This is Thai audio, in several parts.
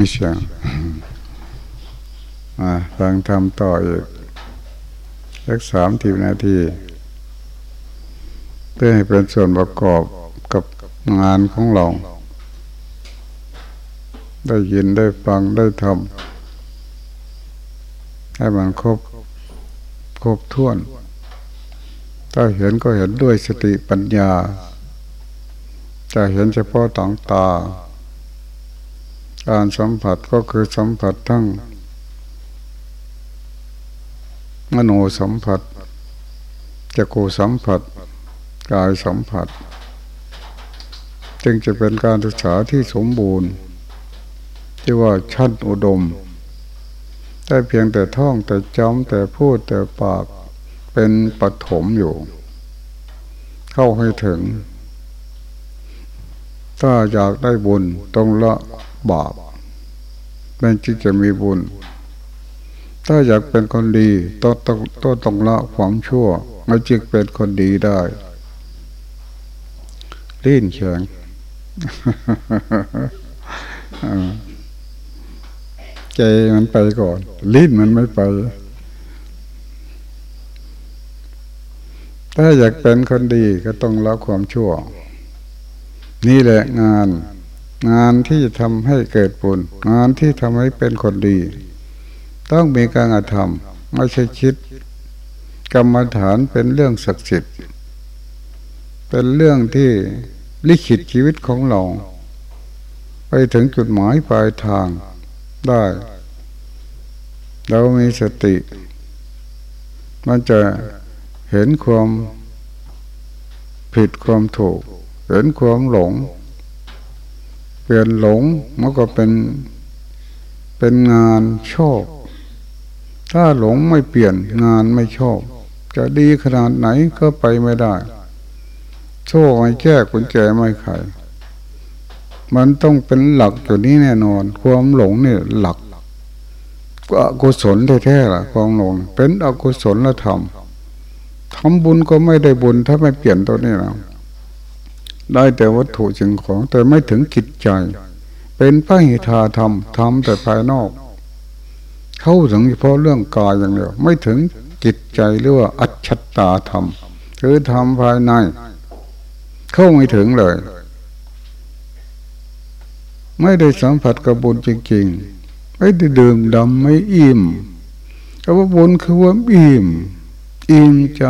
นี่เสียงมาฟังทำต่ออีกสักสามทีนาทีเพื่อให้เป็นส่วนประกอบกับงานของเรา ได้ยินได้ฟังได้ทำให้มันครบครบถ้วน ถ้าเห็นก็เห็นด้วยสติปัญญาจะเห็นเฉพาะต่างตา การสัมผัสก็คือสัมผัสทั้งมโนสัมผัสจะโกสัมผัส กายสัมผัส จึงจะเป็นการศึกษาที่สมบูรณ์ ที่ว่าชั้นอุดม แต่เพียงแต่ท่องแต่จำแต่พูดแต่ปากเป็นปฐมอยู่ เข้าให้ถึง ถ้าอยากได้บุญต้องละ บาปมันจึงจะมีบุญ ถ้าอยากเป็นคนดีต้องต้องต้องต้องละความชั่วมาจึงเป็นคนดีได้ลิ้นเฉิงใจมันไปก่อน ลิ้นมันไม่ไป ถ้าอยากเป็นคนดีก็ต้องละความชั่ว นี่แหละงาน งานที่จะทำให้เกิดบุญงานที่ทำให้เป็นคนดี ต้องมีการกระทำไม่ใช่คิด กรรมฐานเป็นเรื่องศักดิ์สิทธิ์เป็นเรื่องที่ลิขิตชีวิตของเรา ไปถึงจุดหมายปลายทางได้ เรามีสติ มันจะเห็นความผิดความถูก เห็นความหลง เปลี่ยนหลงมันก็เป็นเป็นงานโชคถ้าหลงไม่เปลี่ยนงานไม่ชอบ จะดีขนาดไหนก็ไปไม่ได้ โชคไม่แก้กุญแจไม่ไขมันต้องเป็นหลักอยู่นี้แน่นอน ความหลงเนี่ยหลักก็อกุศลแท้ๆล่ะความหลง เป็นอกุศลละธรรมทำบุญก็ไม่ได้บุญถ้าไม่เปลี่ยนตัวนี้นะ ได้แต่วัตถุสิ่งของแต่ไม่ถึงจิตใจ เป็นพระหิทาธรรมทำแต่ภายนอก เข้าถึงเฉพาะเรื่องกายอย่างเดียว ไม่ถึงจิตใจหรือว่าอัจฉตาธรรมคือธรรมภายใน เข้าไม่ถึงเลย ไม่ได้สัมผัสกับบุญจริงๆ ไม่ได้ดื่มดำไม่อิ่มคำว่าบุญคือว่าอิ่ม อิ่มใจ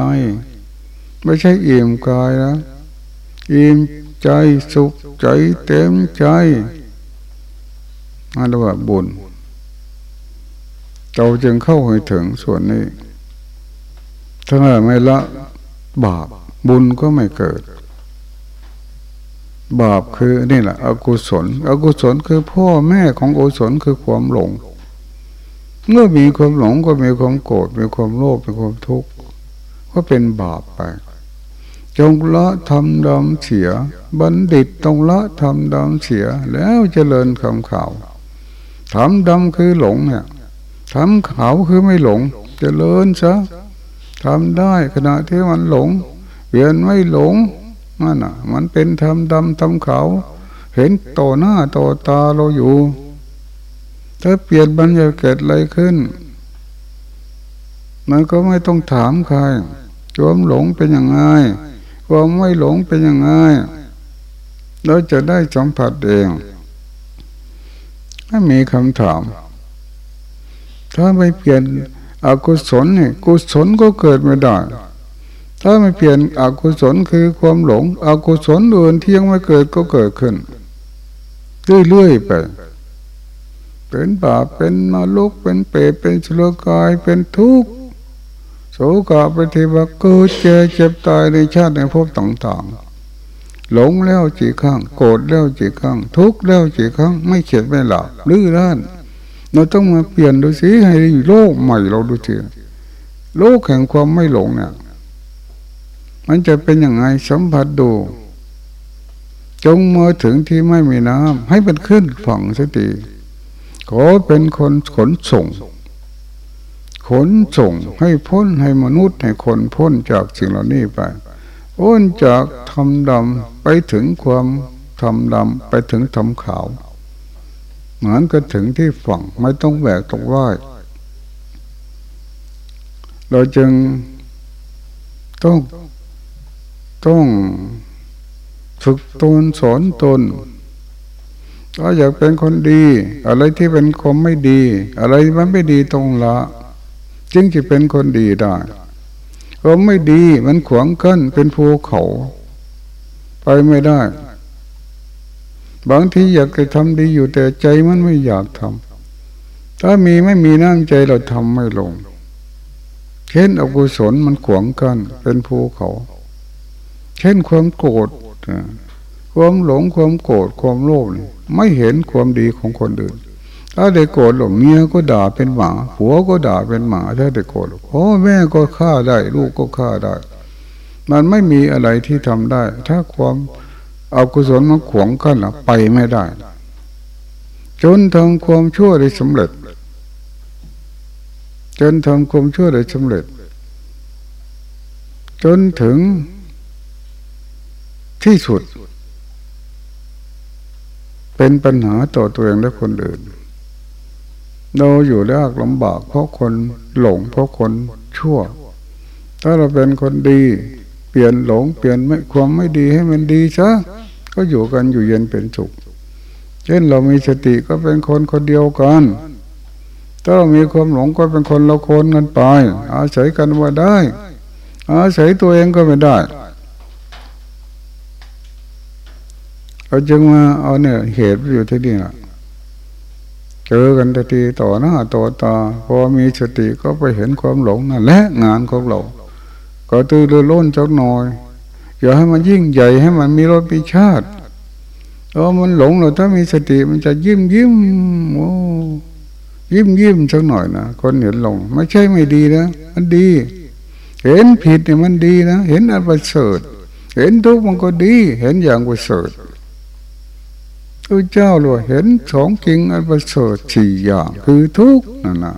ไม่ใช่อิ่มกายนะ อิ่มใจสุขใจเต็มใจนั่นเรียกว่าบุญเราจึงเข้าให้ถึงส่วนนี้ ถ้าไม่ละบาปบุญก็ไม่เกิด บาปคือนี่แหละ อกุศล อกุศลคือพ่อแม่ของอกุศลคือความหลง เมื่อมีความหลงก็มีความโกรธมีความโลภมีความทุกข์ก็เป็นบาปไป จงละทำดำเสีย บัณฑิตต้องละทำดำเสีย แล้วเจริญคำข่าวทำดำคือหลงเนี่ยทำเขาคือไม่หลงจเจริญซะทำได้ขณะที่มันหลงเปลี่ยนไม่หลงนั่นอะ มันเป็นทำดำทำเขาเห็นต่อหน้าต่อตาเราอยู่ ถ้าเปลี่ยนมันจะเกิดอะไรขึ้น มันก็ไม่ต้องถามใครควมหลงเป็นยังไง ความไม่หลงเป็นยังไงเราจะได้สัมผัสเองถ้ามีคำถาม ถ้าไม่เปลี่ยนอกุศลเนี่ยกุศลก็เกิดไม่ได้ ถ้าไม่เปลี่ยนอกุศลคือความหลง อกุศลอื่นที่ยังไม่เกิดก็เกิดขึ้นเรื่อยๆไป เป็นบาปเป็นมาลุกเป็นเปรตเป็นชลกายเป็นทุกข์ โศกะปฏิบัติเกิดเจ็บเจ็บตายในชาติในภพต่างๆ หลงแล้วจีครั้งโกรธแล้วจีครั้งทุกข์แล้วจีครั้งไม่เข็ดไม่หลับลื้อด้านเราต้องมาเปลี่ยนดูสิให้โลกใหม่เราดูสิโลกแห่งความไม่หลงเนี่ยมันจะเป็นยังไงสัมผัสดู จงมาถึงที่ไม่มีน้ำให้มันขึ้นฝั่งสติขอเป็นคนขนส่ง ขนส่งให้พ้นให้มนุษย์ให้คนพ้นจากสิ่งเหล่านี้ไปพ้นจากทำดำไปถึงความทำดำไปถึงทำขาว เหมือนก็ถึงที่ฝั่งไม่ต้องแบกต้องว่ายเราจึงต้องต้องฝึกตนสอนตนถ้าอยากเป็นคนดี อะไรที่เป็นความไม่ดี อะไรมันไม่ดีตรงละ จึงจะเป็นคนดีได้ความไม่ดีมันขวางกั้นเป็นภูเขา ไปไม่ได้ บางทีอยากจะทำดีอยู่แต่ใจมันไม่อยากทำถ้ามีไม่มีน้ำใจเราทำไม่ลงเช่นอกุศลมันขวางกันเป็นภูเขา เช่นความโกรธความหลงความโกรธความโลภไม่เห็นความดีของคนอื่น ถ้าได้โกรธหลงเมียก็ด่าเป็นหมาผัวก็ด่าเป็นหมา ถ้าได้โกรธพ่อแม่ก็ฆ่าได้ ลูกก็ฆ่าได้ มันไม่มีอะไรที่ทำได้ ถ้าความอากุศลมันขวงกันไปไม่ได้ จนทำความชั่วได้สำเร็จ จนทำความชั่วได้สำเร็จ จนถึงที่สุด เป็นปัญหาต่อตัวเองและคนอื่น เราอยู่ยากลำบากเพราะคนหลงเพราะคนชั่ว ถ้าเราเป็นคนดี เปลี่ยนหลงเปลี่ยนไม่ความไม่ดีให้มันดีซะก็อยู่กันอยู่เย็นเป็นสุข เช่นเรามีสติก็เป็นคนคนเดียวกัน ถ้าเรามีความหลงก็เป็นคนเราคนกันไป อาศัยกันว่าได้ อาศัยตัวเองก็ไม่ได้เราจึงมาเอาเนี่ยเหตุอยู่ที่นี่ละ เจอกันทีต่อหน้าต่อตาพอมีสติก็ไปเห็นความหลงนั่นแหละงานของเราก็ตื่นเรือล้นจักหน่อยอย่าให้มันยิ่งใหญ่ให้มันมีรสมีชาติเออมันหลงเราถ้ามีสติมันจะยิ้มยิ้มโอ้ยิ้มยิ้มสักหน่อยนะคนเห็นหลง ไม่ใช่ไม่ดีนะมันดี เห็นผิดเนี่ยมันดีนะ เห็นอันประเสริฐเห็นทุกข์มันก็ดี เห็นอย่างประเสริฐ พระเจ้าเลยเห็นสองจริงอันประเสริฐสี่อย่างคือทุกข์นั่นนะ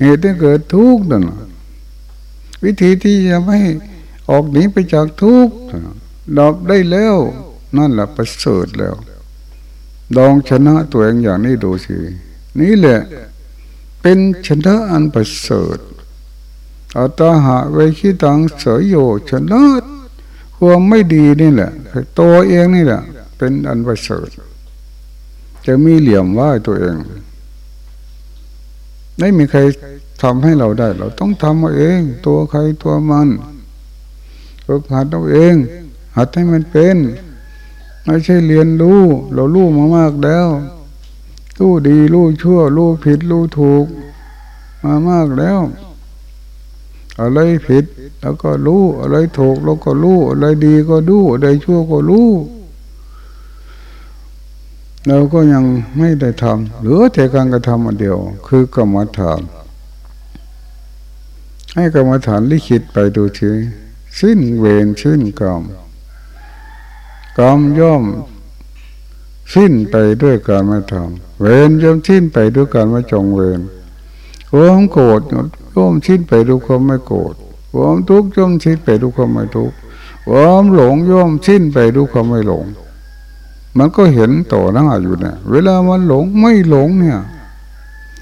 เหตุที่เกิดทุกข์นั่นวิธีที่จะไม่ออกหนีไปจากทุกข์ดับได้แล้วนั่นแหละประเสริฐแล้วลองชนะตัวเองอย่างนี้ดูสินี่แหละเป็นชนะอันประเสริฐอัตหะเวคิตังเสยโยชนะความไม่ดีนี่แหละตัวเองนี่แหละ เป็นอันประเสริฐจะมีเหลี่ยมว่าตัวเอง ไม่มีใครทำให้เราได้ เราต้องทำเอาเอง ตัวใครตัวมันฝึกหัดเอาเอง หัดให้มันเป็นไม่ใช่เรียนรู้ เรารู้มามากแล้วรู้ดีรู้ชั่วรู้ผิดรู้ถูก มามากแล้วอะไรผิด แล้วก็รู้อะไรถูกเราก็รู้อะไรดีก็รู้อะไรชั่วก็รู้ เราก็ยังไม่ได้ทำหลือแต่การกระทำอันเดียว คือกรรมฐาน ให้กรรมฐานลิขิตไปดูทีสิ้นเวรสิ้นกรรมกรรมย่อมสิ้นไปด้วยการไม่ทำเวรย่อมสิ้นไปด้วยการไม่จงเวรความโกรธย่อมสิ้นไปด้วยความไม่โกรธความทุกข์ย่อมสิ้นไปด้วยความไม่ทุกข์ความหลงย่อมสิ้นไปด้วยความไม่หลง มันก็เห็นต่อหน้าอยู่เนี่ย เวลามันหลงไม่หลงเนี่ย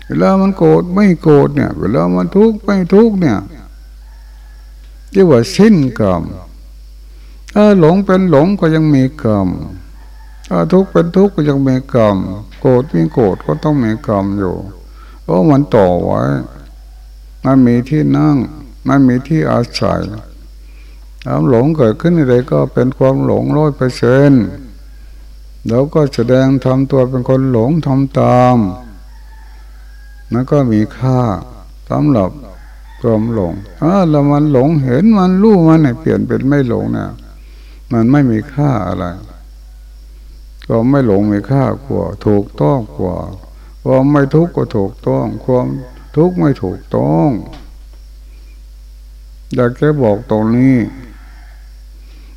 เวลามันโกรธไม่โกรธเนี่ย เวลามันทุกข์ไม่ทุกข์เนี่ยเรียกว่าสิ้นกรรมถ้าหลงเป็นหลงก็ยังมีกรรมถ้าทุกข์เป็นทุกข์ก็ยังมีกรรมโกรธมีโกรธก็ต้องมีกรรมอยู่เพราะมันต่อไว้มันมีที่นั่งมันมีที่อาศัยความหลงเกิดขึ้นอะไรก็เป็นความหลงร้อยเปอร์เซ็นต์ แล้วก็แสดงทำตัวเป็นคนหลงทำตามนั่นก็มีค่าสำหรับความหลงถ้าเรามันหลงเห็นมันรู้มันเปลี่ยนเป็นไม่หลงนี่ยมันไม่มีค่าอะไรความไม่หลงม่ค่ากว่าถูกต้องกว่าความไม่ทุกข์ก็ถูกต้อง ความทุกข์ไม่ถูกต้อง อยากจะบอกตรงนี้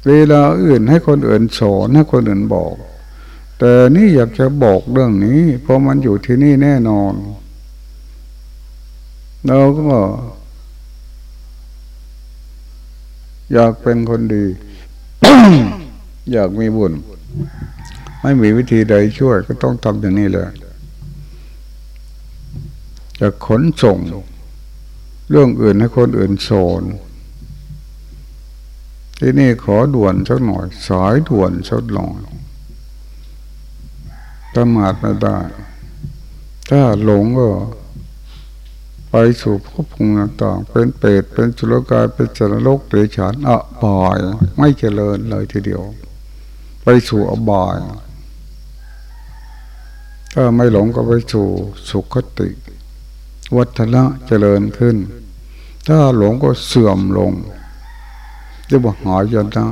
เวลาอื่นให้คนอื่นสอนให้คนอื่นบอก แต่นี่อยากจะบอกเรื่องนี้ เพราะมันอยู่ที่นี่แน่นอน เราก็อยากเป็นคนดี อยากมีบุญ ไม่มีวิธีใดช่วย ก็ต้องทำอย่างนี้เลยจะขนส่ง เรื่องอื่นให้คนอื่นโซนที่นี่ขอด่วนสักหน่อย สายด่วนสักหน่อย ประมาทไม่ได้ ถ้าหลงก็ ไปสู่ภพภูมิต่างเป็นเปรตเป็นจุลกายเป็นจรโลกเดรฉานอะบายไม่เจริญเลยทีเดียว ไปสู่อบาย ถ้าไม่หลงก็ไปสู่สุขติ วัฒนะเจริญขึ้น ถ้าหลงก็เสื่อมลงเรียกว่าหายนะ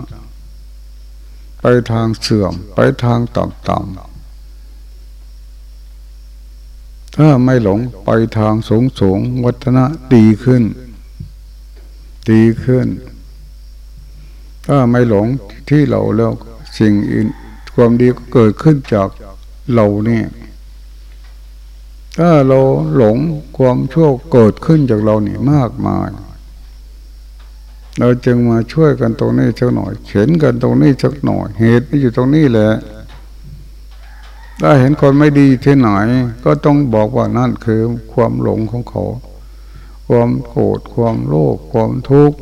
ไปทางเสื่อมไปทางต่ำๆ ถ้าไม่หลงไปทางสูงสูงวัฒนะดีขึ้น ดีขึ้น ถ้าไม่หลงที่เราแล้วสิ่งอื่นความดีก็เกิดขึ้นจากเราเนี่ย ถ้าเราหลงความชั่วเกิดขึ้นจากเราเนี่ยมากมาย เราจึงมาช่วยกันตรงนี้สักหน่อย เข็นกันตรงนี้สักหน่อย เหตุไม่อยู่ตรงนี้แหละ ถ้าเห็นคนไม่ดีที่ไหน ก็ต้องบอกว่านั่นคือความหลงของเขา ความโกรธความโลภความทุกข์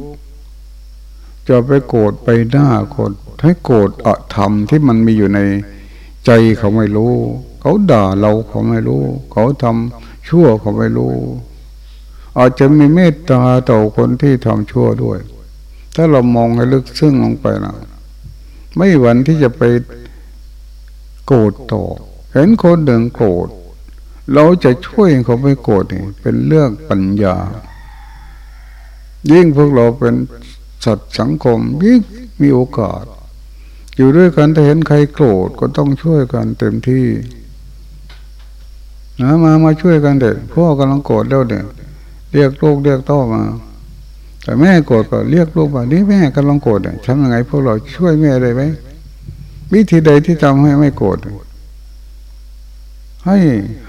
จะไปโกรธไปหน้าคนให้โกรธอะธรรมที่มันมีอยู่ในใจเขาไม่รู้ เขาด่าเราเขาไม่รู้ เขาทำชั่วเขาไม่รู้ อาจจะมีเมตตาต่อคนที่ทำชั่วด้วย ถ้าเรามองให้ลึกซึ้งลงไปนะไม่หวันที่จะไป โกรธต่อ เห็นคนเดินโกรธเราจะช่วยเขาไม่โกรธนี่เป็นเรื่องปัญญา ยิ่งพวกเราเป็นสัตว์สังคมยิ่งมีโอกาส อยู่ด้วยกันถ้าเห็นใครโกรธก็ต้องช่วยกันเต็มที่นะมามาช่วยกันเด็กพ่อกำลังโกรธแล้วเด็กเรียกลูกเรียกต้อมา แต่แม่โกรธก็เรียกลูกว่านี่แม่กำลังโกรธเนี่ยทำยังไงพวกเราช่วยแม่ได้ไหม วิธีใดที่ทำให้ไม่โกรธให้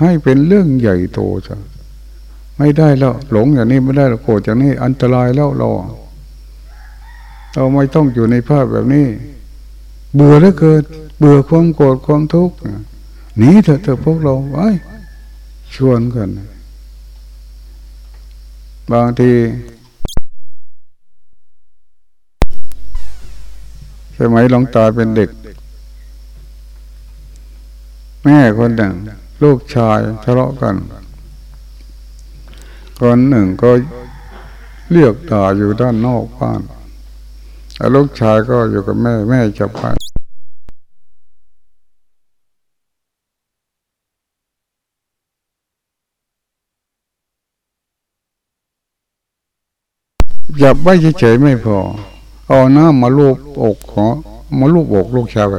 ให้เป็นเรื่องใหญ่โตจ้ะไม่ได้แล้ว หลงอย่างนี้ไม่ได้โกรธอย่างนี้ อันตรายแล้วเราเราไม่ต้องอยู่ในภาพแบบนี้ เบื่อแล้วเกิด เบื่อความโกรธความทุกข์หนีเถอะเถอะพวกเราไว้ชวนกันบางทีสมัยหลงตาเป็นเด็ก แม่คนหนึ่ง ลูกชายทะเลาะกัน คนหนึ่งก็เรียกด่าอยู่ด้านนอกบ้านแล้วลูกชายก็อยู่กับแม่แม่จะไปจับไว้เฉยๆไม่พอ เอาหน้ำมาลูบอกขอมาลูบอกลูกชายไป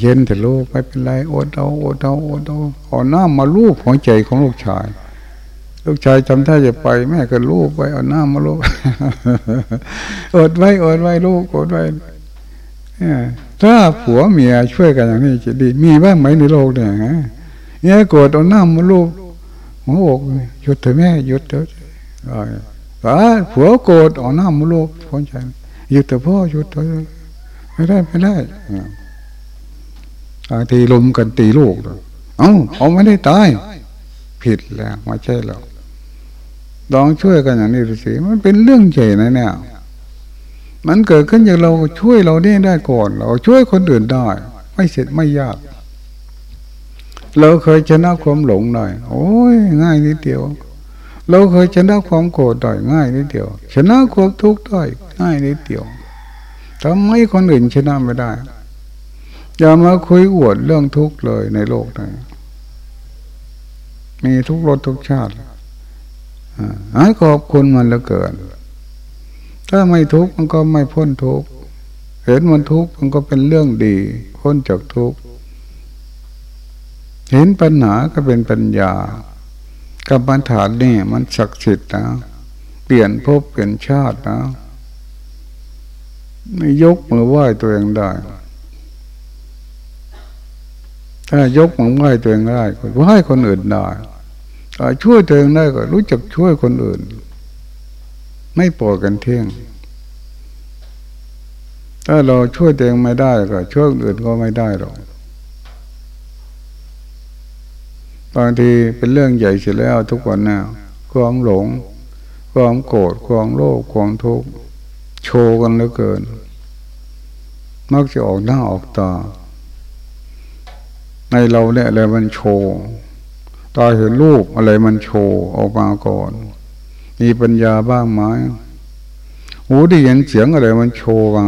เย็นแต่ลูกไม่เป็นไรอดเอาอดเอาอดเอาเอาน้ำมาลูบหัวใจของลูกชาย ลูกชายจำท่าจะไป แม่ก็ลูบไปเอาน้ำมาลูบอดไว้อดไว้ลูกอดไว้ถ้าผัวเมียช่วยกันอย่างนี้จะดีมีบ้างไหมในโลกเนี่ยฮะเนี่ยโกรธเอาน้ำมาลูบหัวอกหยุดเถอะแม่หยุดเถอะผัวโกรธเอาน้ำมาลูบคนใจหยุดแต่พ่อหยุดเถอะไม่ได้ไม่ได้ บางทีลมกันตีลูกเอ้าเขาไม่ได้ตาย ผิดแล้วไม่ใช่หรอกลองช่วยกันอย่างนี้ดูสิมันเป็นเรื่องใหญ่นะเนี่ยมันเกิดขึ้นอย่างเราช่วยเราได้ได้ก่อน เราช่วยคนอื่นได้ ไม่เสร็จไม่ยาก เราเคยชนะความหลงหน่อย โอ้ยง่ายนิดเดียว เราเคยชนะความโกรธได้ง่ายนิดเดียว ชนะความทุกข์ได้ง่ายนิดเดียวทำไมคนอื่นชนะไม่ได้ อย่ามาคุยอวดเรื่องทุกข์เลยในโลกนี้มีทุกรสทุกชาติให้ขอบคุณมันแล้วเกินถ้าไม่ทุกข์มันก็ไม่พ้นทุกข์เห็นมันทุกข์มันก็เป็นเรื่องดีพ้นจากทุกข์เห็นปัญหาก็เป็นปัญญากรรมฐานนี่มันศักดิ์สิทธิ์นะเปลี่ยนภพเปลี่ยนชาตินะไม่ยกมือไหว้ตัวเองได้ ถ้ายกมือไหว้ตัวเองได้ก็ไหว้คนอื่นได้ถ้าช่วยตัวเองได้ก็รู้จักช่วยคนอื่น ไม่ปล่อยกันเที่ยง ถ้าเราช่วยตัวเองไม่ได้ก็ช่วยอื่นก็ไม่ได้หรอกบางทีเป็นเรื่องใหญ่เสียแล้วทุกวันนะความหลง ความโกรธความโลภความทุกข์โชว์กันเหลือเกิน มักจะออกหน้าออกตา ในเราเนี่ยอะไรมันโชว์ตาเห็นรูปอะไรมันโชว์ออกมาก่อน มีปัญญาบ้างไหมหูได้ยินเสียงอะไรมันโชว์มา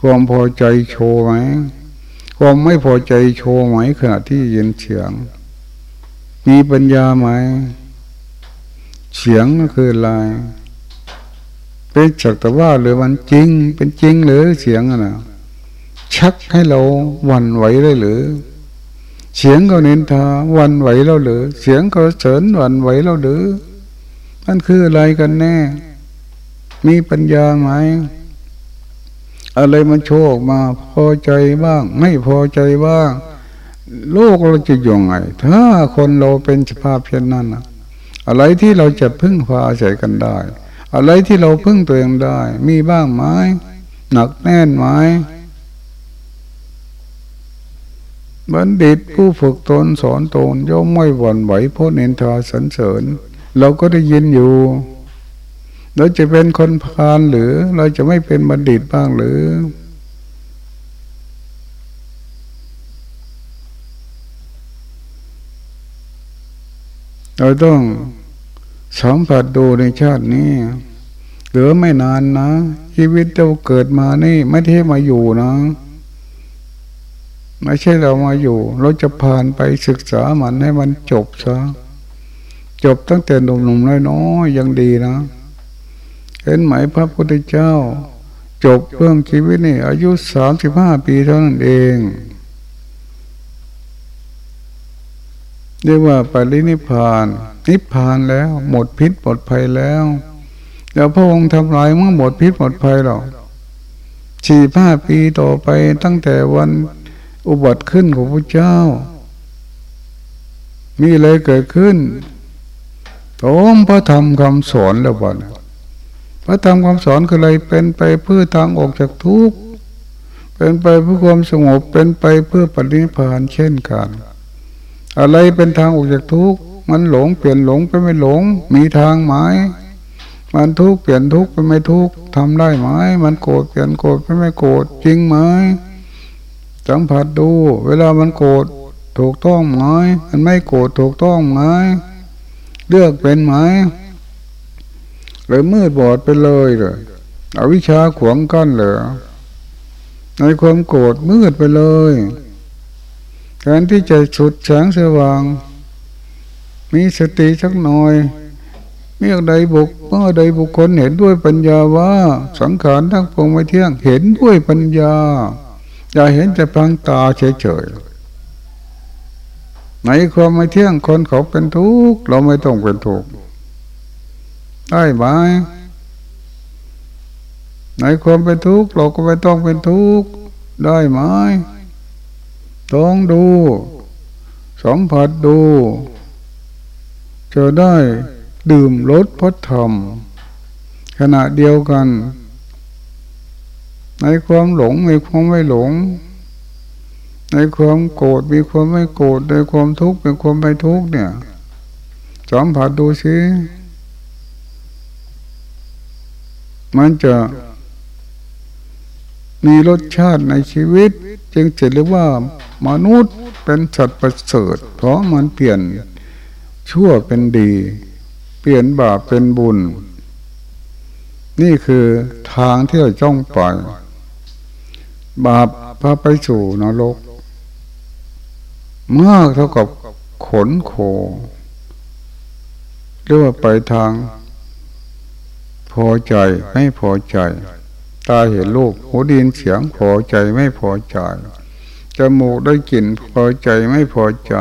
ความพอใจโชว์ไหมความไม่พอใจโชว์ไหมขณะที่ยินเสียง มีปัญญาไหมเสียงก็คืออะไรเป็นจักแต่ว่าหรือมันจริง เป็นจริงหรือเสียงอะนะ ชักให้เราวันไหวได้หรือ เสียงก็เน้นทาวันไหวเราหรือ เสียงก็เสริญวันไหวเราหรือมันคืออะไรกันแน่ มีปัญญาไหมอะไรมันโชว์ออกมาพอใจบ้าง ไม่พอใจบ้าง โลกเราจะยังไง ถ้าคนเราเป็นสภาพเช่นนั้นอะไรที่เราจะพึ่งพาอาศัยกันได้ อะไรที่เราพึ่งตัวเองได้ มีบ้างไหมหนักแน่นไหม บัณฑิตผู้ฝึกตนสอนตนย่อมไม่หวั่นไหวเพราะเนินทาสรรเสริญ เราก็ได้ยินอยู่ เราจะเป็นคนพาลหรือ เราจะไม่เป็นบัณฑิตบ้างหรือ เราต้องสัมผัสดูในชาตินี้ เหลือไม่นานนะ ชีวิตเราเกิดมานี่ ไม่ได้มาอยู่นะ ไม่ใช่เรามาอยู่ เราจะผ่านไปศึกษามันให้มันจบซะจบตั้งแต่หนุ่มๆน้อยๆยังดีนะ เห็นไหมพระพุทธเจ้า จบเรื่องชีวิตนี่อายุสามสิบห้าปีเท่านั้นเองเรียกว่าปรินิพาน นิพพานแล้ว หมดพิษหมดภัยแล้วแล้วพระองค์ทำลายเมื่อหมดพิษหมดภัยหรอกสี่ห้าปีต่อไปตั้งแต่วัน อุบัติขึ้นของพระเจ้า มีอะไรเกิดขึ้นโอมพระธรรมคำสอนแล้วบ่นพระธรรมคำสอนคืออะไรเป็นไปเพื่อทางออกจากทุกข์เป็นไปเพื่อความสงบเป็นไปเพื่อปฏิพานเช่นกัน อะไรเป็นทางออกจากทุกข์มันหลงเปลี่ยนหลงไปไม่หลง มีทางไหมมันทุกข์เปลี่ยนทุกข์ไปไม่ทุกข์ทำได้ไหมมันโกรธเปลี่ยนโกรธไปไม่โกรธจริงไหม สัมผัสดู เวลามันโกรธถูกต้องไหมมันไม่โกรธถูกต้องไหมเลือกเป็นไหมเลยมืดบอดไปเลยเลยอวิชาขวงกั้นเลยในความโกรธมืดไปเลยแทนที่จะสุดแสงสว่าง มีสติสักหน่อยเมื่อใดบุคเมื่อใดบุคคลเห็นด้วยปัญญาว่า สังขารทั้งปวงไม่เที่ยงเห็นด้วยปัญญา อย่าเห็นแต่พังตาเฉยๆในความไม่เที่ยงคนเขาเป็นทุกข์เราไม่ต้องเป็นทุกข์ได้ไหมในความเป็นทุกข์เราก็ไม่ต้องเป็นทุกข์ได้ไหมต้องดูสัมผัสดูจะได้ดื่มรสพระธรรมขณะเดียวกัน ในความหลงมีความไม่หลง ในความโกรธมีความไม่โกรธในความทุกข์เป็นความไม่ทุกข์เนี่ยสัมผัสดูสิมันจะมีรสชาติในชีวิต จึงจะเรียกว่ามนุษย์เป็นสัตว์ประเสริฐ เพราะมันเปลี่ยนชั่วเป็นดี เปลี่ยนบาปเป็นบุญ นี่คือทางที่เราจ้องไป บาปพาไปสู่นรก มากเท่ากับขนโคเรียกว่าไปทาง พอใจไม่พอใจ ตาเห็นรูปหูดินเสียงพอใจไม่พอใจจมูกได้กลิ่นพอใจไม่พอใจ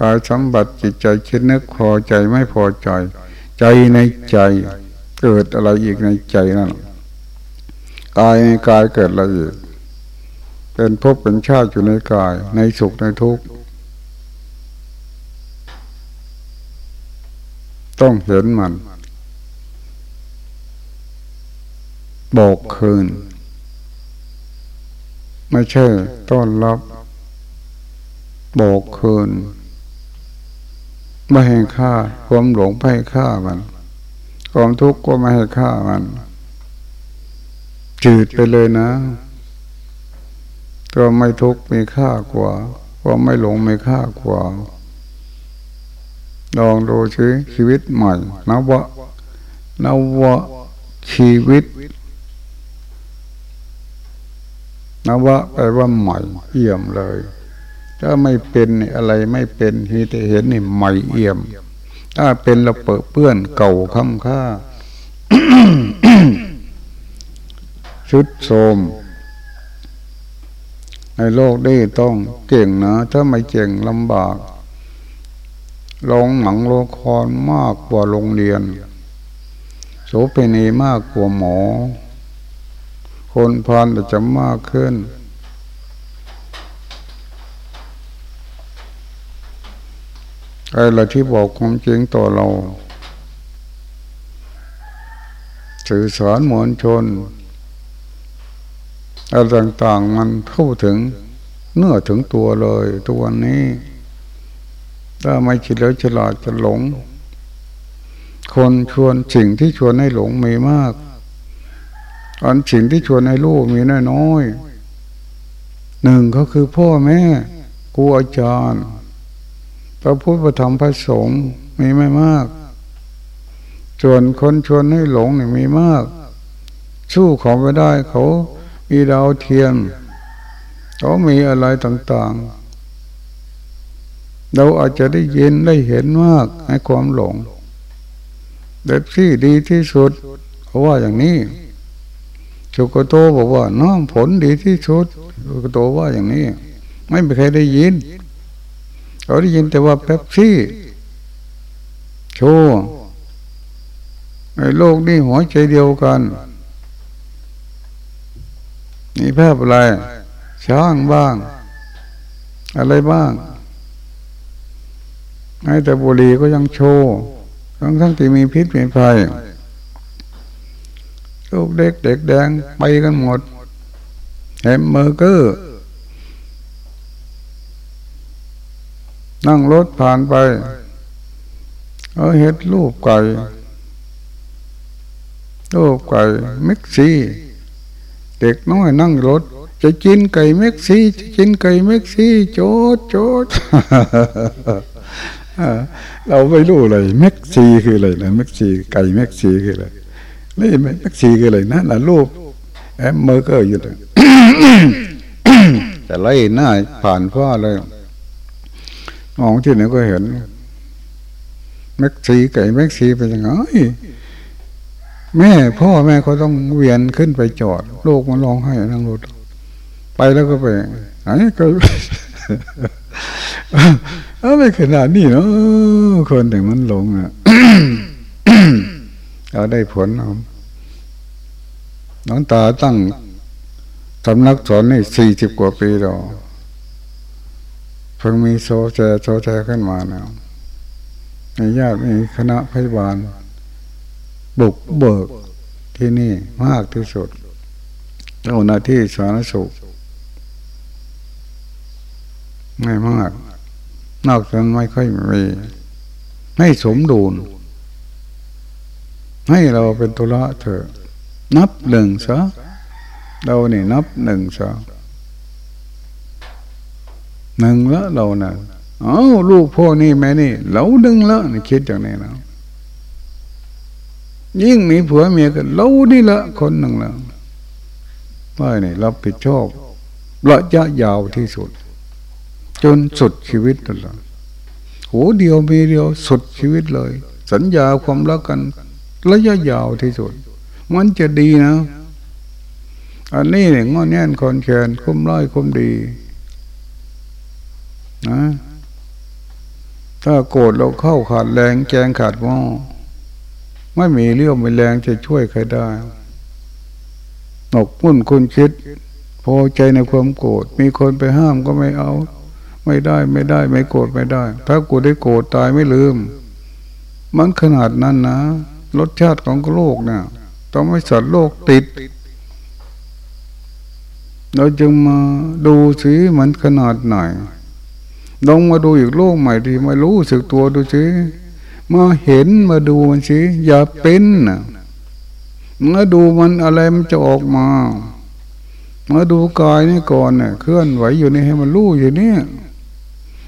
กายสัมบัติจิตใจคิดนึกพอใจไม่พอใจ ใจในใจเกิดอะไรอีกในใจนั่น กายในกายเกิดอะไรอีกเป็นภพเป็นชาติอยู่ในกาย ในสุขในทุกข์ต้องเห็นมัน บอกคืน ไม่ใช่ต้อนรับ บอกคืน ไม่ให้ค่า ความหลงไม่ให้ค่ามัน ความทุกข์ก็ไม่ให้ค่ามัน จืดไปเลยนะ ก็ไม่ทุกข์มีค่ากว่าความไม่หลงมีค่ากว่า ลองดูชีชีวิตใหม่นวะนวะชีวิตนวะแปลว่าใหม่เอี่ยมเลย ถ้าไม่เป็นอะไรไม่เป็นมีแต่เห็นนี่ใหม่เอี่ยม ถ้าเป็นเราเปิดเปื้อนเก่าค่ำค่า ชุดโสมในโลกนี้ต้องเก่งนะ ถ้าไม่เก่งลำบากลงหนังโลครมากกว่าโรงเรียน โสเภณีมากกว่าหมอ คนพานจะมากขึ้นใครละที่บอกความจริงต่อเรา สื่อสารมวลชน อะไรต่างๆ มันเข้าถึงเนื้อถึงตัวเลยตัวนี้ ถ้าไม่คิดแล้วฉลาดจะหลง คนชวนสิ่งที่ชวนให้หลงมีมากอันสิ่งที่ชวนให้รู้มีน้อยน้อยหนึ่งก็คือพ่อแม่ครูอาจารย์พระพุทธธรรมพระสงฆ์มีไม่มากส่วนคนชวนให้หลงนี่มีมาก สู้เขาไม่ได้เขา มีดาวเทียมเขามีอะไรต่างๆ เราอาจจะได้ยินได้เห็นมากในความหลงเด็ดที่ดีที่สุดเขาว่าอย่างนี้สุกโตบอกว่าน้องผลดีที่สุดสุกโตว่าอย่างนี้ ไม่มีใครได้ยินเขาได้ยินแต่ว่าเป๊ปซี่โชว์ในโลกนี้หัวใจเดียวกัน มีภาพอะไร ช้างบ้าง อะไรบ้างไอ้แต่บุรีก็ยังโชว์ทั้งทั้งที่มีพิษมีภัยลูกเด็กเด็กแดงไปกันหมดแฮมเมอร์เกอร์ นั่งรถผ่านไป เอาเห็ดลูกไก่ลูกไก่ มิกซี่ ด็กน้อยนั่งรถ จะกินไก่เม็กซี่จะกินไก่เม็กซี่โจดโจดเราไม่รู้เลยเม็กซี่คืออะไรนะเม็กซี่ไก่เม็กซี่คืออะไรนี่เม็กซี่คืออะไรนั่นแหละรูปแอมเมอร์เกอร์อยู่เลยแต่ไล่หน้าผ่านฟ้าเลยมองที่ไหนก็เห็นเม็กซี่ไก่เม็กซี่เป็นยังไง แม่พ่อแม่เขาต้องเวียนขึ้นไปจอด ลูกมันร้องไห้นั่งรถ ไปแล้วก็ไปไหนก็เออไม่ขนาดนี้เนาะคนถึงมันหลงอะเราได้ผลเอาน้องตาตั้งสำนักสอนนี่สี่สิบกว่าปีแล้วเพิ่งมีโซแจโซแจขึ้นมาแล้วมีญาติมีคณะพยาบาล บุกเบิกที่นี่มากที่สุดเจ้าหน้าที่สาธารณสุขไม่มาก นอกจากไม่ค่อยมีให้สมดุลให้เราเป็นตุละเถอะ นับหนึ่งซะเราเนี่นับหนึ่งซะหนึ่งละเรานะ่ะ เอ้าลูกพ่อนี่แม่นี่ เราดึงละนี่คิดอย่างนี้นะ ยิ่งมีผัวเมียกันเรานี่ละคนหนึ่งละว่เนี่ยรับผิดชอบระยะยาวที่สุด จนสุดชีวิตนั่นแหละหูเดียวมีเดียวสุดชีวิตเลย สัญญาความรักกัน ระยะยาวที่สุด มันจะดีนะ อันนี้เนี่ยงอนแน่นคอนแคนคุ้มร้อยคุ้มดีนะถ้าโกรธเราเข้าขาดแรงแกงขาดหม้อ ไม่มีเรี่ยวมีแรงจะช่วยใครได้หนกมุ่นคุณคิดพอใจในความโกรธมีคนไปห้ามก็ไม่เอา ไม่ได้ไม่ได้ ไม่โกรธไม่ได้ ถ้ากูได้โกรธตายไม่ลืม มันขนาดนั้นนะรสชาติของโลกเนะ่ยต้องไม่สัตว์โลกติด เราจึงมาดูสิมันขนาดไหนลองมาดูอีกโลกใหม่ดีมารู้สึกตัวดูสิ มาเห็นมาดูมันสิอย่าเป็นนะมาดูมันอะไรมันจะออกมา มาดูกายนี่ก่อนเนี่ยเคลื่อนไหวอยู่นี่ให้มันรู้อยู่นี่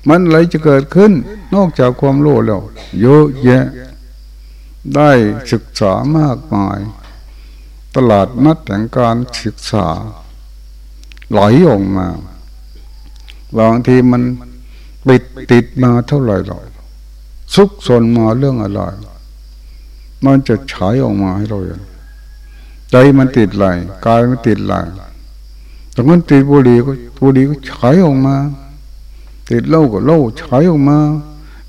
มันอะไรจะเกิดขึ้น นอกจากความรู้แล้วเยอะแยะ ได้ศึกษามากมาย ตลาดนัดแห่งการศึกษาไหลออกมาบางทีมันปิดติดมาเท่าไหร่หรอก ซุกซนมาเรื่องอะไร มันจะฉายออกมาให้เราเห็นใจมันติดไหลกายมันติดไหลแต่มันติดบุหรี่ก็บุหรี่ก็ฉายออกมา ติดเล่าก็เล่าฉายออกมา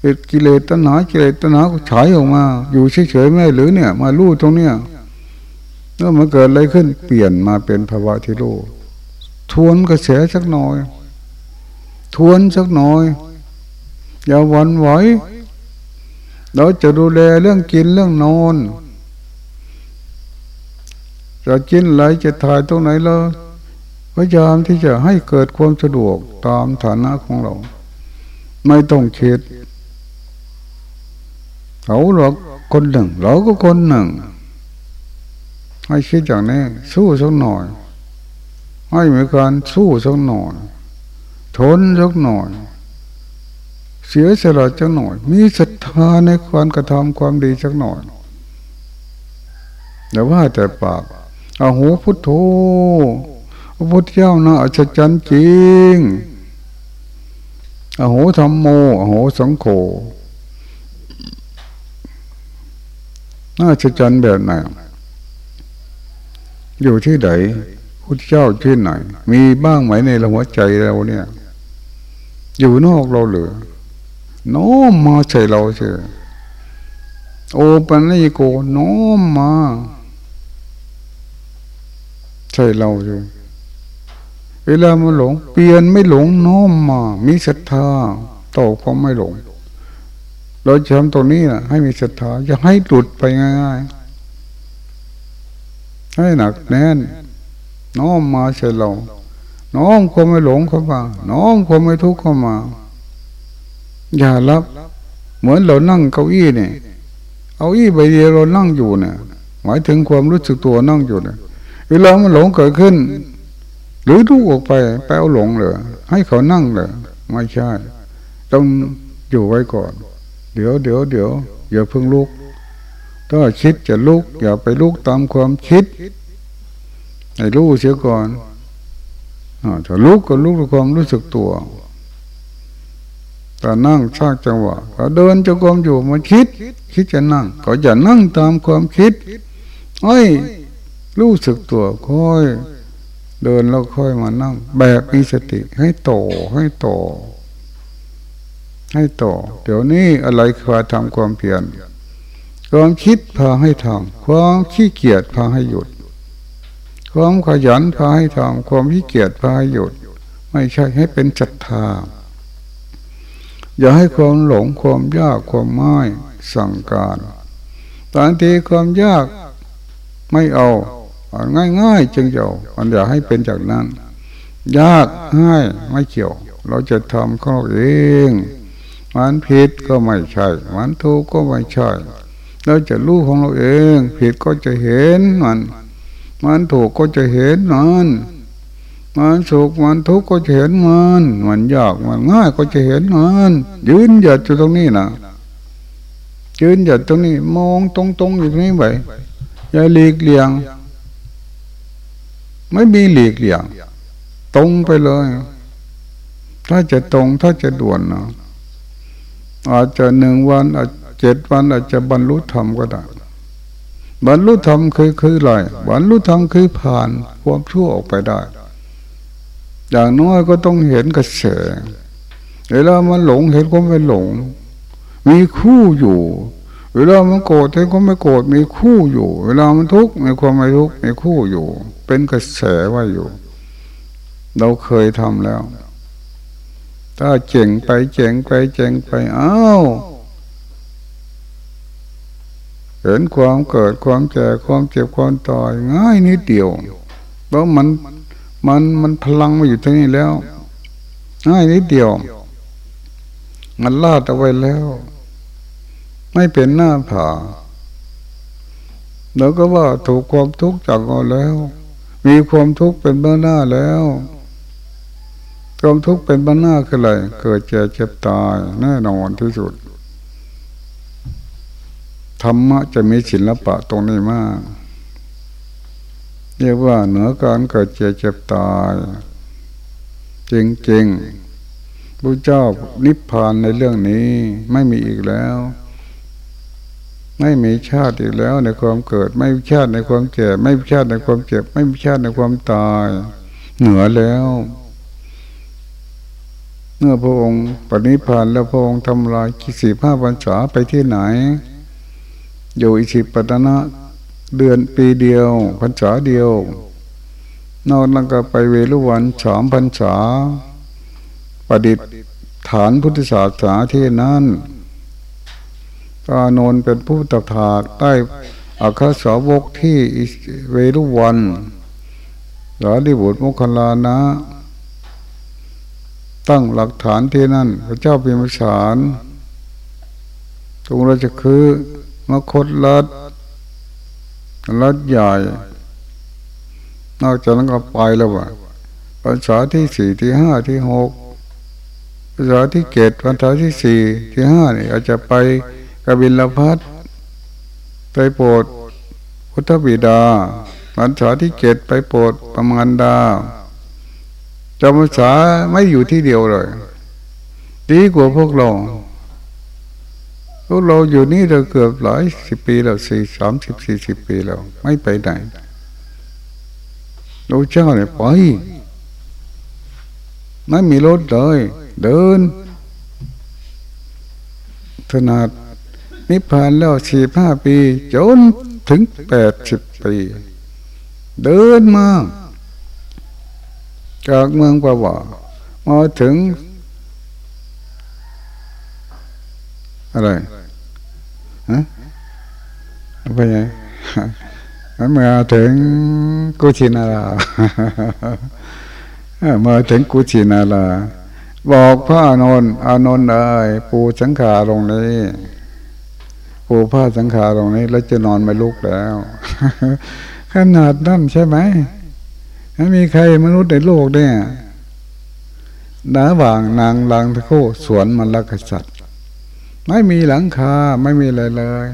ติดกิเลสตัณหากิเลสตัณหาก็ฉายออกมา อยู่เฉยๆไม่หรือเนี่ย มาลู่ตรงเนี้ยแล้วมันเกิดอะไรขึ้นเปลี่ยนมาเป็นภาวะที่รู้ทวนกระแสสักหน่อย ทวนสักหน่อย อย่าวันไหว เราจะดูแลเรื่องกินเรื่องนอนจะกินอะไรจะถ่ายตรงไหนเราพยายามที่จะให้เกิดความสะดวกตามฐานะของเรา ไม่ต้องคิดเขาหรอกคนหนึ่ง เราก็คนหนึ่ง ให้คิดอย่างนี้สู้สักหน่อย ให้มีการสู้สักหน่อย ทนสักหน่อย เสียสละจักหน่อย มีศรัทธาในการกระทำความดีจักหน่อยแต่ว่าแต่ปากอาหูพุทโธพระพุทธเจ้านะอัศจรรย์จริงอโหธรรมโมอโหสังโฆน่าจะจันแบบไหนอยู่ที่ไหนพุทธเจ้าที่ไหน มีบ้างไหมในหัวใจเราเนี่ย อยู่นอกเราเหลือ น้อมมาใส่เราเฉยโอปัญญิโกน้อมมาใส่เราเฉยเวลามันหลง เปลี่ยนไม่หลงน้อมมา มีศรัทธาต่อความไม่หลง เราจะทำตรงนี้นะให้มีศรัทธาจะให้หลุดไปง่ายๆ ให้หนักแน่น น้อมมาใส่เรา น้อมความไม่หลงเข้ามา น้อมความไม่ทุกข์เข้ามา อย่ารับ เหมือนเรานั่งเก้าอี้เนี่ย เอาอี้ใบเดียวเรานั่งอยู่เนี่ยหมายถึงความรู้สึกตัวนั่งอยู่เนี่ยเวลามันหลงเกิดขึ้น หรือทุกออกไปไปเอาหลงเลยให้เขานั่งเลยไม่ใช่ต้องอยู่ไว้ก่อน เดี๋ยวเดี๋ยวเดี๋ยวอย่าเพิ่งลุก ถ้าคิดจะลุก อย่าไปลุกตามความคิดให้รู้เสียก่อนถ้าลุกก็ลุกด้วยความรู้สึกตัว แต่นั่งสร้างจังหวะก็เดินจงกรมอยู่มันคิด คิดจะนั่ง ก็อย่านั่งตามความคิดไอ้รู้สึกตัวค่อย เดินแล้วค่อยมานั่ง แบบมีสติให้โตให้โต ให้โตเดี๋ยวนี้อะไรพาทำความเพียรความคิดพาให้ทำความขี้เกียจพาให้หยุด ความขยันพาให้ทำความขี้เกียจพาให้หยุด ไม่ใช่ให้เป็นจัตตา อย่าให้ความหลงความยากความไม่สั่งการบางทีความยากไม่เอาง่ายง่ายจึงเอามันอย่าให้เป็นจากนั้น ยากง่ายไม่เกี่ยว เราจะทำของเราเองมันผิดก็ไม่ใช่มันถูกก็ไม่ใช่เราจะรู้ของเราเอง ผิดก็จะเห็นมัน มันถูกก็จะเห็นมัน มันสุขมันทุกข์ก็จะเห็นมันมันยากมันง่ายก็จะเห็นมันยืนหยัดอยู่ตรงนี้นะยืนหยัดตรงนี้ มองตรงๆอยู่ตรงนี้ไปอย่าหลีกเลี่ยง ไม่มีหลีกเลี่ยง ตรงไปเลย ถ้าจะตรงถ้าจะด่วนนะอาจจะหนึ่งวันอาจเจ็ดวันอาจจะบรรลุธรรมก็ได้บรรลุธรรมคือคืออะไรบรรลุธรรมคือผ่านความชั่วออกไปได้ อย่างน้อยก็ต้องเห็นกระแสเวลามันหลงเห็นก็ไม่หลง มีคู่อยู่เวลามันโกรธเห็นก็ไม่โกรธมีคู่อยู่เวลามันทุกข์มีความไม่ทุกข์มีคู่อยู่ เป็นกระแสว่าอยู่ เราเคยทำแล้ว ถ้าเจ๋งไปเจ๋งไปเจ๋งไปอ้าวเห็นความเกิดความแก่ความเจ็บความตายง่ายนิดเดียวเพราะมัน มันมันพลังมาอยู่ที่นี่แล้วง่ายนิดเดียว มันลาดเอาไว้แล้ว ไม่เป็นหน้าผาเราก็ว่าถูกความทุกข์จากเอาแล้ว มีความทุกข์เป็นเบื้องหน้าแล้วความทุกข์เป็นเบื้องหน้าคืออะไร เกิดเจ็บเจ็บตายแน่นอนที่สุด ธรรมะจะมีศิละปะตรงนี้มาก เรียกว่าเหนือการเกิดเจ็บเจ็บตาย จริงๆพระเจ้านิพพานในเรื่องนี้ไม่มีอีกแล้ว ไม่มีชาติอีกแล้วในความเกิด ไม่มีชาติในความแก่ไม่มีชาติในความเจ็บ ไม่มีชาติในความตาย เหนือแล้วเมื่อพระองค์ปณิพานแล้วพระองค์ทำลายกิสิบห้าพรรษาไปที่ไหน อยู่อิสิปตนะ เดือนปีเดียวพรรษาเดียว นอนแล้วก็ไปเวลุวันสามพรรษา ประดิษฐานพุทธศาสนาที่นั่นกานนเป็นผู้ตักถากได้อาคาสาวกที่เวรุวันสารีบุตรมุคลานะ ตั้งหลักฐานที่นั่น พระเจ้าพิมพิสารตรงเราจะคือมคตลัด ลัดใหญ่ นอกจากนั้นก็ไปแล้วว่ะภาษาที่สี่ที่ห้าที่หกภาษาที่เกตภาษาที่สี่ที่ห้านี่อาจจะไปกบิลพัทไปโปรดพุทธบิดาพรรษาที่เจ็ดไปโปรดประมาณดาจำพรรษาไม่อยู่ที่เดียวเลยดีกว่าพวกเรา พวกเราอยู่นี่เราเกือบหลายสิบปีแล้วสี่สามสิบสี่สิบปีแล้ว ไม่ไปไหนเราเจ้าเนี่ยไปไม่มีรถเลย เดินขนาดนิพพานแล้วสี่ห้าปี จนถึงแปดสิบปี เดินมา จากเมืองปะวามาถึง อะไรฮะไปไงมันมาถึงกุชินาราเมาถึงกุชินาราบอกพระอานนท์อานนท์เอ้ยปูสังขาลงนี้ปูผ้าสังขารตรงนี้ แล้วจะนอนไม่ลุกแล้ว ขนาดนั้นใช่ไหมไม่มีใครมนุษย์ในโลกเนี่ยดาว่างนางลังทะโคสวนมันละกษัตริย์ ไม่มีหลังคาไม่มีอะไรเลย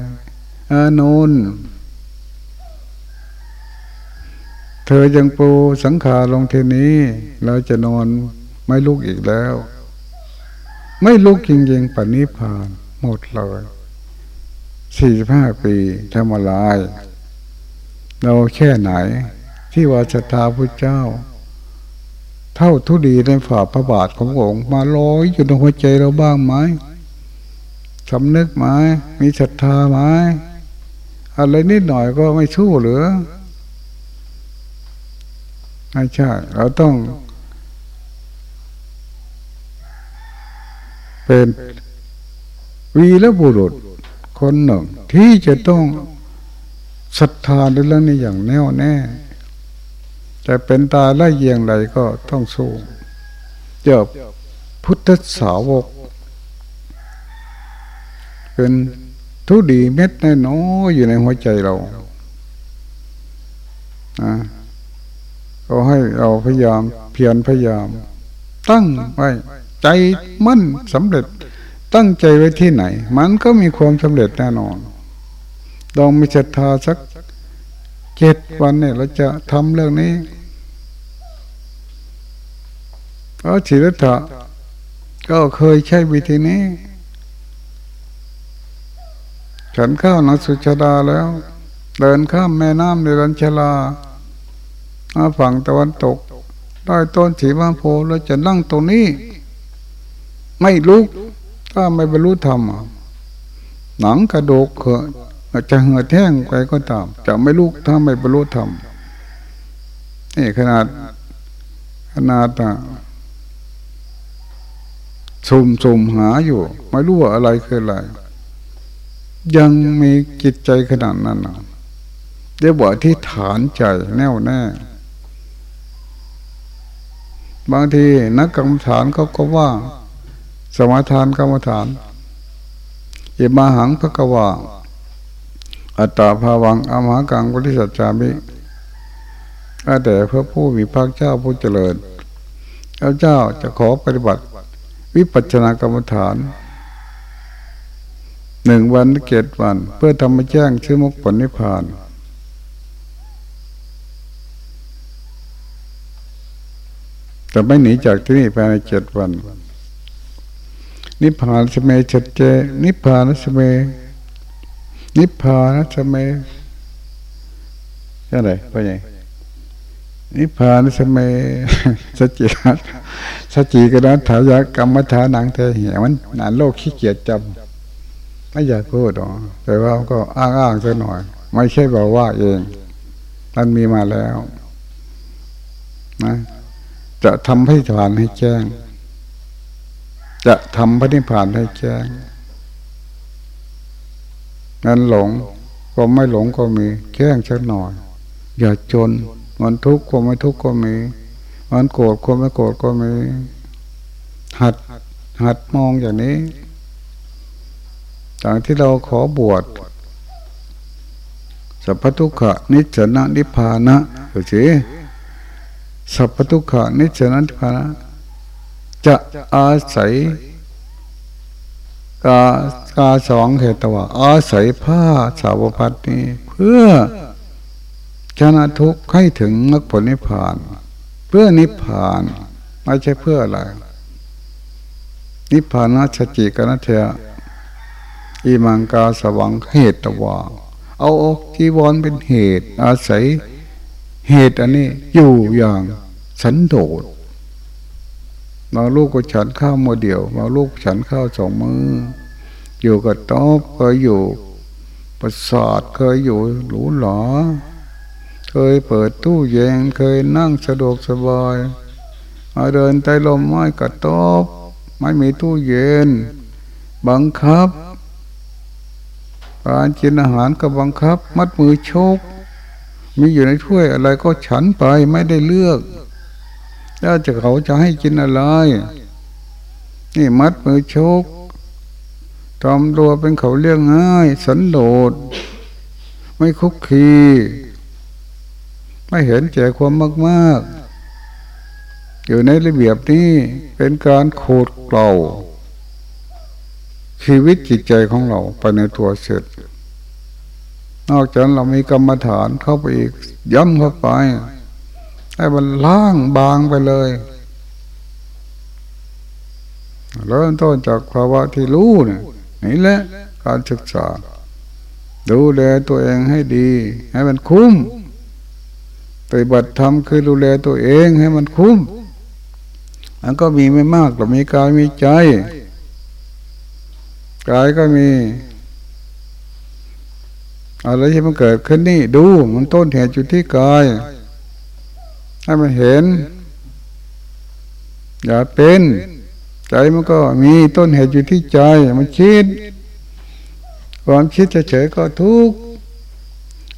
อานนเธอยังปูสังขารลงทีนี้ เราจะนอนไม่ลุกอีกแล้ว ไม่ลุกจริงๆปณิพานหมดเลยสี่สิบห้าปีทำอะไรเราแค่ไหน ที่ว่าศรัทาพระเจ้า เท่าทุดีในฝ่าพระบาทขององค์มาลอยอยู่ในหัวใจเราบ้างไหม สำนึกไหมมีศรัทธาไหมอะไรนิดหน่อยก็ไม่ชู้หรือไม่ใช่เราต้องเป็นวีรบุรุษคนหนึ่งที่จะต้องศรัทธาในเรื่องนี้อย่างแน่วแน่แต่เป็นตาไล่เยียงไรก็ต้องสู้เจ้าพุทธสาวก เป็นทุดีเม็ดน้อยอยู่ในหัวใจเราก็ให้เราพยายามเพียรพยายาม ตั้งไว้ใจมั่นสำเร็จ ตั้งใจไว้ที่ไหน มันก็มีความสำเร็จแน่นอนลองมีศรัทธาสักเจ็ดวันเนี่ยเราจะทำเรื่องนี้เพราะศิลธะก็เคยใช้วิธีนี้ ฉันข้าวนัสุชดาแล้ว เดินข้ามแม่น้ำในรัญชลามาฝั่งตะวันตกได้ต้นสีมาโพแล้วจะนั่งตรงนี้ ไม่ลุก ถ้าไม่บรรลุธรรมหนังกระดูกเหอจะเหือแท่งไปก็ตาม จะไม่ลุกถ้าไม่บรรลุธรรมนี่ขนาดขนาดซุ่มซุ่มหาอยู่ ไม่รู้ว่าอะไรคืออะไร ยังมีจิตใจขนาดนั้นนะเดี๋ยวบอกที่ฐานใจแน่วแน่ บางทีนักกรรมฐานเขาก็ว่า สมาทานกรรมฐานอิมาหังพระกวาอัตตาภาวังอามหากังบริสัจจามิอาแต่พระผู้มีพระเจ้าผู้เจริญพระเจ้าจะขอปฏิบัติ วิปัสสนากรรมฐาน หนึ่งวันเกตวัน เพื่อทำมาแจ้งชื่อมกผลนิพพานจะไม่หนีจากที่นี่ภายในเจ็ดวัน นิพพานสมัยชัดเจ นิพพานสมัยนิพพานสมัยอะไรไปไหนนิพพานสมัยสจิสัจจิกนะถายกรรมฐานหนังเทเหี่ยมันนานโลกขี้เกียจจำ ไม่อยากพูดหรอกแต่ว่าก็อ้างอ้างสักหน่อย ไม่ใช่บอกว่าเองมันมีมาแล้ว นะ จะทำให้ผ่านให้แจ้ง จะทำพระนิพพานให้แจ้งนั้นหลงก็ไม่หลงก็มีแจ้งสักหน่อย อย่าจนมันทุกข์ก็ไม่ทุกข์ก็มีมันโกรธก็ไม่โกรธก็มีหัดหัดมองอย่างนี้ จากที่เราขอบวชสัพพทุกขะนิจนะนิพพานะดูสิสัพพทุกขานิจนันพานะ จะอาศัยกากาสองเหตุว่าอาศัยผ้าสาวพัดนี้เพื่อชนะทุกข์ให้ถึงมรรคผลนิพพาน เพื่อนิพพานไม่ใช่เพื่ออะไร นิพพานะชจิกนัเท อีมังกาสวังเหตุว่าเอาอกจีวรเป็นเหตุ อาศัยเหตุอันนี้อยู่อย่างสันโดษบาลูกก็ฉันข้าวมือเดียวบาลูกฉันข้าวสองมือ อยู่กับต๊อบเคยอยู่ ประสาทเคยอยู่หรูหราเคยเปิดตู้เย็นเคยนั่งสะดวกสบายมาเดินใต้ลมไม้กับต๊อบไม่มีตู้เย็น บังคับ การกินอาหารก็บังคับ มัดมือโชก มีอยู่ในถ้วยอะไรก็ฉันไปไม่ได้เลือก แล้วจะเขาจะให้กินอะไร นี่มัดมือโชกทำตัวเป็นเขาเลี้ยงง่าย สันโดษไม่คุกคีไม่เห็นแก่ความมาก ๆ อยู่ในระเบียบนี้เป็นการโคดเกลา ชีวิตจิตใจของเราไปในตัวเสร็จ นอกจากเรามีกรรมฐานเข้าไปอีกย้ำเข้าไป ให้มันล่างบางไปเลยเริ่มต้นจากภาวะที่รู้เนี่ยนี่แหละการศึกษา ดูแลตัวเองให้ดี ให้มันคุ้มปฏิบัติธรรมคือดูแลตัวเองให้มันคุ้มมันก็มีไม่มากแต่มีกายมีใจ กายก็มี อะไรที่มันเกิดขึ้นนี่ดูมันต้นเหตุอยู่ที่กาย ให้มันเห็น อย่าเป็น ใจมันก็มีต้นเหตุอยู่ที่ใจ มันคิด ความคิดเฉยๆก็ทุกข์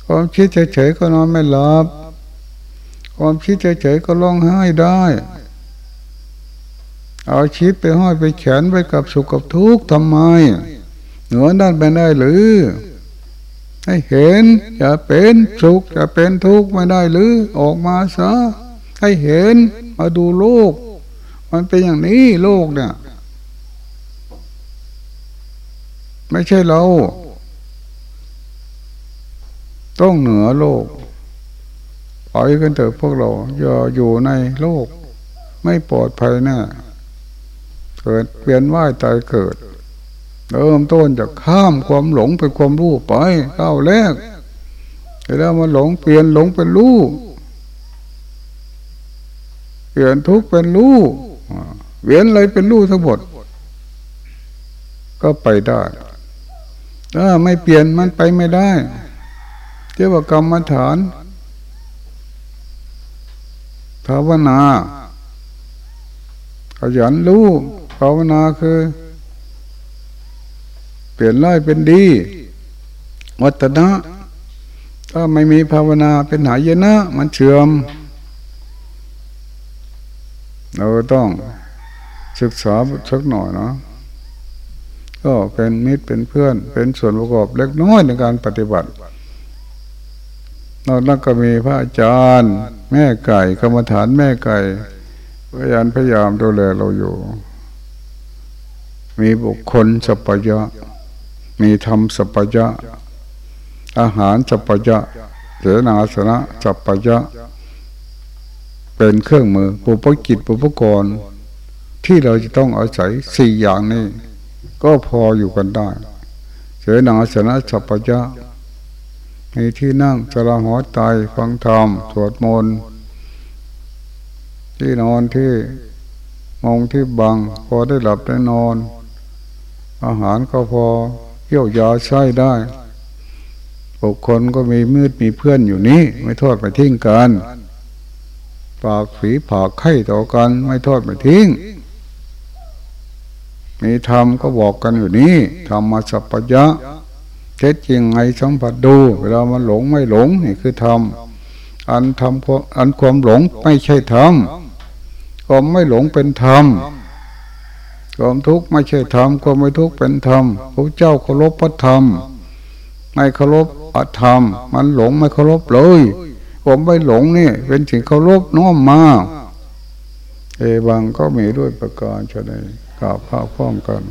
ความคิดเฉยๆก็นอนไม่หลับ ความคิดเฉยๆก็ร้องไห้ได้ เอาชีวิตไปห้อยไปแขนไปกับสุขกับทุกข์ทำไมเหนือด้านไปได้หรือ ให้เห็นจะเป็นสุขจะเป็นทุกข์ไม่ได้หรือออกมาซะให้เห็นมาดูโลก มันเป็นอย่างนี้โลกเนี่ย ไม่ใช่เรา ต้องเหนือโลกปล่อยกันเถอะพวกเราอย่าอยู่ในโลก ไม่ปลอดภัยแน่ เกิดเปลี่ยนว่ายตายเกิด เริ่มต้นจากข้ามความหลงเป็นความรู้ไปก้าวแรกแล้วมาหลงเปลี่ยนหลงเป็นรู้เปลี่ยนทุกเป็นรู้เวียนอะไรเป็นรู้ทั้งหมด ก็ไปได้ถ้าไม่เปลี่ยนมันไปไม่ได้เจ้าว่ากรรมฐานภาวนาขยันรู้ ภาวนาคือ เปลี่ยนร้ายเป็นดี วัตนะ ถ้าไม่มีภาวนาเป็นหายนะ มันเชื่อม เราต้องศึกษาสักหน่อยเนาะก็เป็นมิตรเป็นเพื่อน เป็นส่วนประกอบเล็กน้อยในการปฏิบัตินอกนั้นก็มีพระอาจารย์ แม่ไก่กรรมฐานแม่ไก่พยายามพยายามดูแลเราอยู่ มีบุคคลสัพยะ มีธรรมสัพยะ อาหารสัพยะเสนาสนะสัพยะ เป็นเครื่องมือปุปกิจปุปกร ที่เราจะต้องอาศัยสี่อย่างนี้ ก็พออยู่กันได้ เสนาสนะสัพยะมีที่นั่งสละหอตายฟังธรรมสวดมนต์ที่นอนที่มองที่บัง พอได้หลับได้นอน อาหารก็พอเกี่ยวยาใช้ได้บุคคลก็มีมืดมีเพื่อนอยู่นี้ ไม่ทอดไปทิ้งกันปากฝีผากไข่ต่อกันไม่ทอดไปทิ้งมีธรรมก็บอกกันอยู่นี้ธรรมมาสัพพยะเท็จจริงไงสัมผัสดู เวลามันหลงไม่หลงนี่คือธรรมอันทำอันความหลงไม่ใช่ธรรมความไม่หลงเป็นธรรม ความทุกข์ไม่ใช่ธรรมความไม่ทุกข์เป็นธรรมพระเจ้าเคารพพระธรรม ไม่เคารพอธรรม มันหลงไม่เคารพเลย ผมไม่หลงนี่ เป็นสิ่งเคารพน้อมมาเอวังก็มีด้วยประการชนกราบพระพร้อมกัน